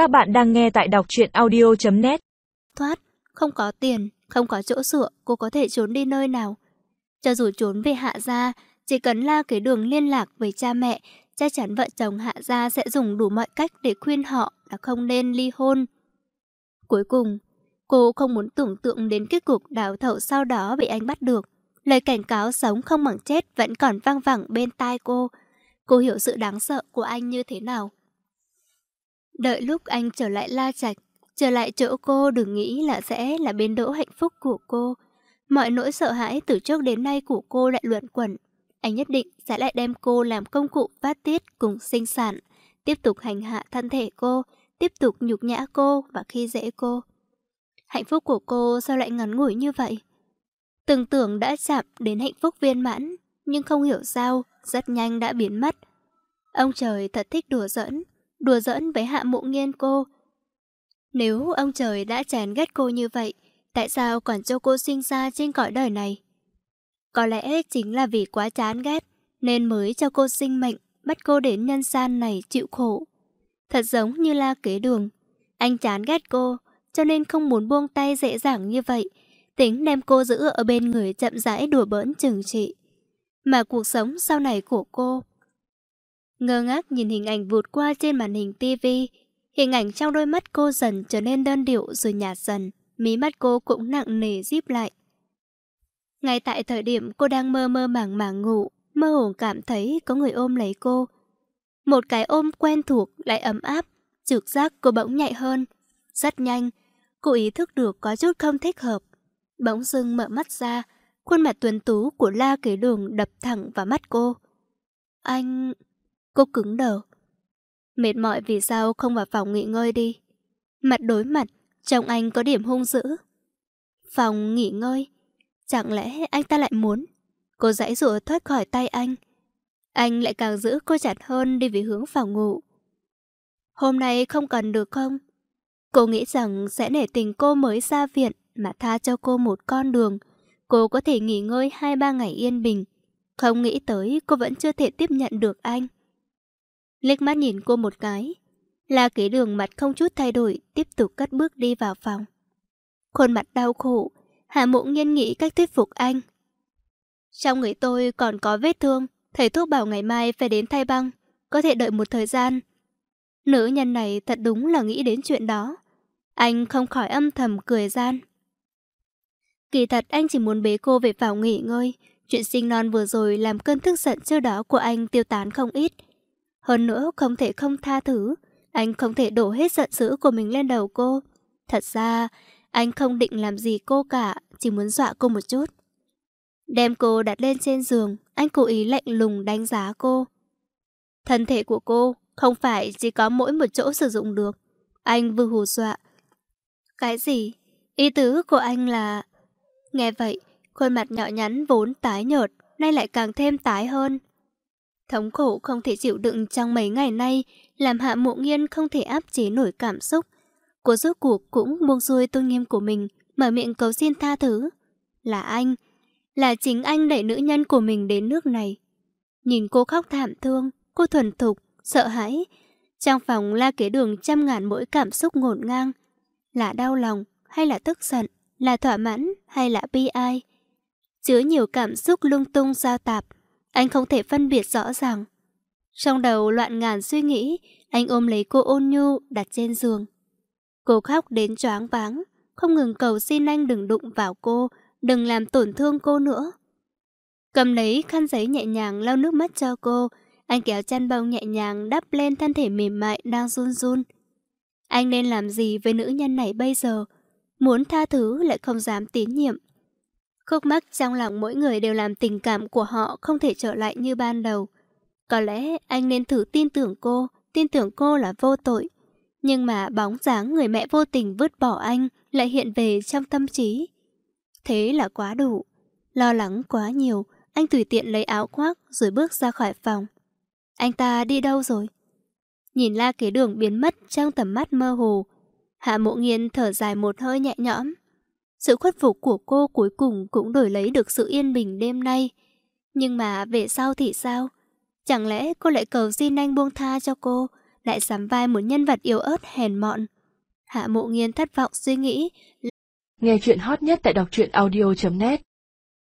Các bạn đang nghe tại đọc truyện audio.net Thoát, không có tiền, không có chỗ sửa, cô có thể trốn đi nơi nào. Cho dù trốn về Hạ Gia, chỉ cần la cái đường liên lạc với cha mẹ, chắc chắn vợ chồng Hạ Gia sẽ dùng đủ mọi cách để khuyên họ là không nên ly hôn. Cuối cùng, cô không muốn tưởng tượng đến kết cục đào thẩu sau đó bị anh bắt được. Lời cảnh cáo sống không bằng chết vẫn còn vang vẳng bên tai cô. Cô hiểu sự đáng sợ của anh như thế nào. Đợi lúc anh trở lại La Trạch, trở lại chỗ cô đừng nghĩ là sẽ là bến đỗ hạnh phúc của cô. Mọi nỗi sợ hãi từ trước đến nay của cô lại luận quẩn. Anh nhất định sẽ lại đem cô làm công cụ phát tiết cùng sinh sản, tiếp tục hành hạ thân thể cô, tiếp tục nhục nhã cô và khi dễ cô. Hạnh phúc của cô sao lại ngắn ngủi như vậy? Từng tưởng đã chạm đến hạnh phúc viên mãn, nhưng không hiểu sao, rất nhanh đã biến mất. Ông trời thật thích đùa giỡn, đùa giỡn với hạ mộ nghiên cô. Nếu ông trời đã chán ghét cô như vậy, tại sao còn cho cô sinh ra trên cõi đời này? Có lẽ chính là vì quá chán ghét, nên mới cho cô sinh mệnh, bắt cô đến nhân gian này chịu khổ. Thật giống như la kế đường. Anh chán ghét cô, cho nên không muốn buông tay dễ dàng như vậy, tính đem cô giữ ở bên người chậm rãi đùa bỡn chừng trị. Mà cuộc sống sau này của cô Ngơ ngác nhìn hình ảnh vụt qua trên màn hình tivi Hình ảnh trong đôi mắt cô dần trở nên đơn điệu rồi nhạt dần, Mí mắt cô cũng nặng nề díp lại. Ngay tại thời điểm cô đang mơ mơ màng màng ngủ, Mơ hồ cảm thấy có người ôm lấy cô. Một cái ôm quen thuộc lại ấm áp, Trực giác cô bỗng nhạy hơn. Rất nhanh, Cô ý thức được có chút không thích hợp. Bỗng dưng mở mắt ra, Khuôn mặt tuấn tú của la kế đường đập thẳng vào mắt cô. Anh... Cô cứng đầu, Mệt mỏi vì sao không vào phòng nghỉ ngơi đi. Mặt đối mặt, chồng anh có điểm hung dữ. Phòng nghỉ ngơi. Chẳng lẽ anh ta lại muốn? Cô dãy rụa thoát khỏi tay anh. Anh lại càng giữ cô chặt hơn đi về hướng phòng ngủ. Hôm nay không cần được không? Cô nghĩ rằng sẽ nể tình cô mới ra viện mà tha cho cô một con đường. Cô có thể nghỉ ngơi 2-3 ngày yên bình. Không nghĩ tới cô vẫn chưa thể tiếp nhận được anh liếc mắt nhìn cô một cái. La kế đường mặt không chút thay đổi, tiếp tục cất bước đi vào phòng. Khuôn mặt đau khổ, Hạ mộ nghiên nghĩ cách thuyết phục anh. Trong người tôi còn có vết thương, thầy thuốc bảo ngày mai phải đến thay băng, có thể đợi một thời gian. Nữ nhân này thật đúng là nghĩ đến chuyện đó. Anh không khỏi âm thầm cười gian. Kỳ thật anh chỉ muốn bế cô về phòng nghỉ ngơi. Chuyện sinh non vừa rồi làm cơn tức giận trước đó của anh tiêu tán không ít. Hơn nữa không thể không tha thứ. Anh không thể đổ hết giận dữ của mình lên đầu cô. Thật ra Anh không định làm gì cô cả Chỉ muốn dọa cô một chút. Đem cô đặt lên trên giường Anh cố ý lạnh lùng đánh giá cô. Thân thể của cô Không phải chỉ có mỗi một chỗ sử dụng được. Anh vừa hù dọa. Cái gì? Ý tứ của anh là... Nghe vậy, khuôn mặt nhỏ nhắn vốn tái nhợt, nay lại càng thêm tái hơn. Thống khổ không thể chịu đựng trong mấy ngày nay làm hạ mộ nghiên không thể áp chế nổi cảm xúc. Cô rốt cuộc cũng buông xuôi tôn nghiêm của mình, mở miệng cầu xin tha thứ. Là anh, là chính anh đẩy nữ nhân của mình đến nước này. Nhìn cô khóc thảm thương, cô thuần thục, sợ hãi. Trong phòng la kế đường trăm ngàn mỗi cảm xúc ngổn ngang. Là đau lòng hay là tức giận, là thỏa mãn hay là bi ai. Chứa nhiều cảm xúc lung tung giao tạp, anh không thể phân biệt rõ ràng. Trong đầu loạn ngàn suy nghĩ, anh ôm lấy cô ôn nhu đặt trên giường. Cô khóc đến choáng váng, không ngừng cầu xin anh đừng đụng vào cô, đừng làm tổn thương cô nữa. Cầm lấy khăn giấy nhẹ nhàng lau nước mắt cho cô, anh kéo chăn bông nhẹ nhàng đắp lên thân thể mềm mại đang run run. Anh nên làm gì với nữ nhân này bây giờ? Muốn tha thứ lại không dám tín nhiệm. Khúc mắc trong lòng mỗi người đều làm tình cảm của họ không thể trở lại như ban đầu. Có lẽ anh nên thử tin tưởng cô, tin tưởng cô là vô tội. Nhưng mà bóng dáng người mẹ vô tình vứt bỏ anh lại hiện về trong tâm trí. Thế là quá đủ. Lo lắng quá nhiều, anh tùy tiện lấy áo khoác rồi bước ra khỏi phòng. Anh ta đi đâu rồi? Nhìn la kế đường biến mất trong tầm mắt mơ hồ. Hạ mộ nghiên thở dài một hơi nhẹ nhõm. Sự khuất phục của cô cuối cùng cũng đổi lấy được sự yên bình đêm nay. Nhưng mà về sau thì sao? Chẳng lẽ cô lại cầu xin anh buông tha cho cô, lại sắm vai một nhân vật yếu ớt hèn mọn. Hạ mộ nghiên thất vọng suy nghĩ. Nghe chuyện hot nhất tại đọc truyện audio.net